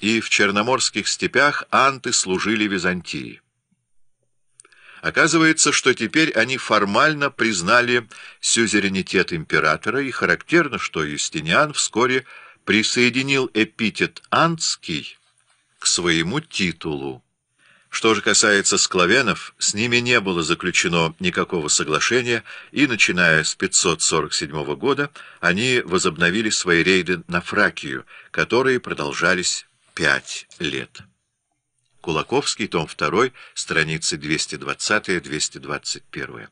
и в черноморских степях анты служили Византии. Оказывается, что теперь они формально признали сюзеренитет императора, и характерно, что Юстиниан вскоре присоединил эпитет «антский» к своему титулу. Что же касается склавенов, с ними не было заключено никакого соглашения, и, начиная с 547 года, они возобновили свои рейды на Фракию, которые продолжались пять лет. Кулаковский, том 2, страницы 220-221.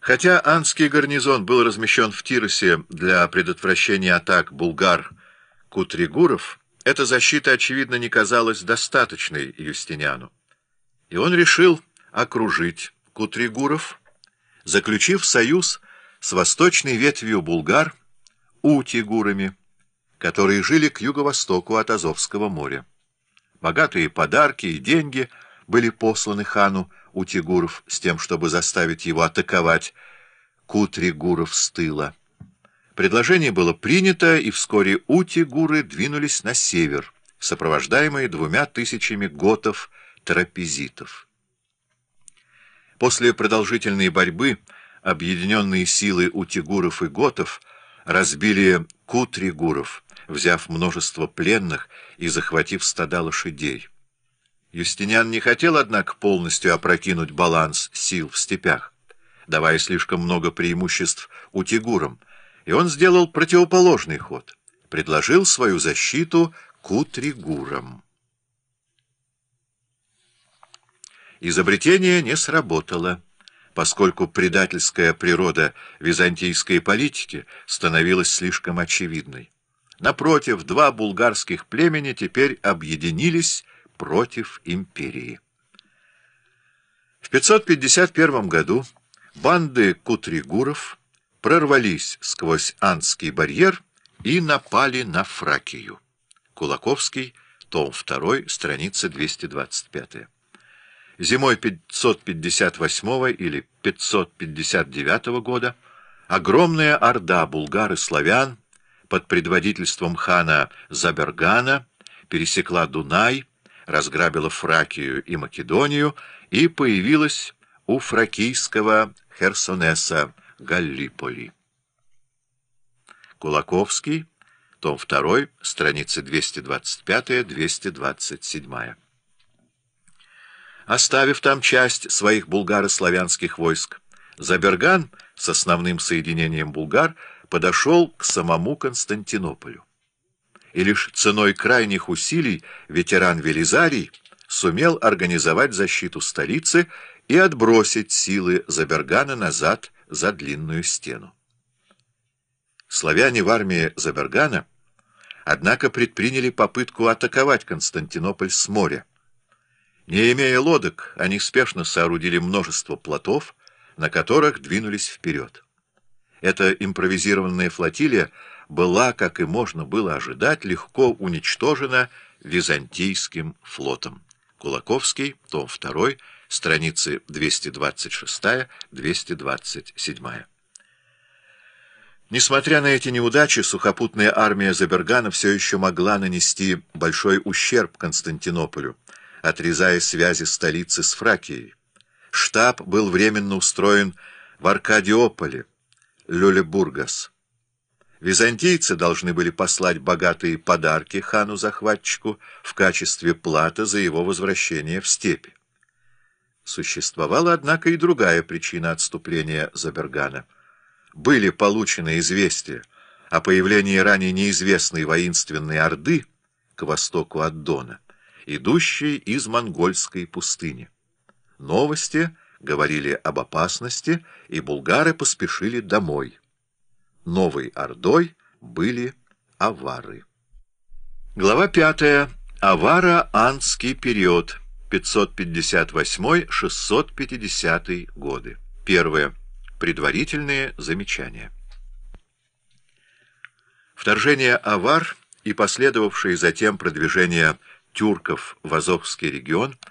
Хотя Анский гарнизон был размещен в Тиросе для предотвращения атак булгар-кутригуров, эта защита, очевидно, не казалась достаточной Юстиниану. И он решил окружить кутригуров, заключив союз с восточной ветвью булгар, утигурами, которые жили к юго-востоку от Азовского моря. Богатые подарки и деньги были посланы хану Утигуров с тем, чтобы заставить его атаковать Кутригуров с тыла. Предложение было принято, и вскоре Утигуры двинулись на север, сопровождаемые двумя тысячами готов-трапезитов. После продолжительной борьбы объединенные силы Утигуров и готов разбили Кутригуров, взяв множество пленных и захватив стада лошадей. Юстиниан не хотел, однако, полностью опрокинуть баланс сил в степях, давая слишком много преимуществ утигурам, и он сделал противоположный ход, предложил свою защиту кутригурам. Изобретение не сработало, поскольку предательская природа византийской политики становилась слишком очевидной. Напротив, два булгарских племени теперь объединились против империи. В 551 году банды кутригуров прорвались сквозь Андский барьер и напали на Фракию. Кулаковский, том 2, страница 225. Зимой 558 или 559 года огромная орда булгар и славян под предводительством хана Забергана пересекла Дунай, разграбила Фракию и Македонию и появилась у фракийского Херсонеса Галлиполи. Кулаковский, том 2, страницы 225-227. Оставив там часть своих булгаро-славянских войск, Заберган с основным соединением булгар – подошел к самому Константинополю. И лишь ценой крайних усилий ветеран Велизарий сумел организовать защиту столицы и отбросить силы Забергана назад за длинную стену. Славяне в армии Забергана, однако, предприняли попытку атаковать Константинополь с моря. Не имея лодок, они спешно соорудили множество плотов, на которых двинулись вперед. Эта импровизированная флотилия была, как и можно было ожидать, легко уничтожена византийским флотом. Кулаковский, том 2, страницы 226-227. Несмотря на эти неудачи, сухопутная армия Забергана все еще могла нанести большой ущерб Константинополю, отрезая связи столицы с Фракией. Штаб был временно устроен в Аркадиополе, Люлебургас. Византийцы должны были послать богатые подарки хану-захватчику в качестве платы за его возвращение в степи. Существовала, однако, и другая причина отступления Забергана. Были получены известия о появлении ранее неизвестной воинственной орды к востоку от Дона, идущей из монгольской пустыни. Новости — говорили об опасности, и булгары поспешили домой. Новой Ордой были авары. Глава пятая. Авара-Андский период. 558-650 годы. Первое. Предварительные замечания. Вторжение авар и последовавшее затем продвижение тюрков в Азовский регион –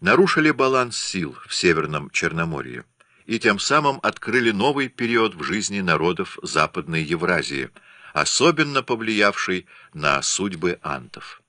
нарушили баланс сил в Северном Черноморье и тем самым открыли новый период в жизни народов Западной Евразии, особенно повлиявший на судьбы антов.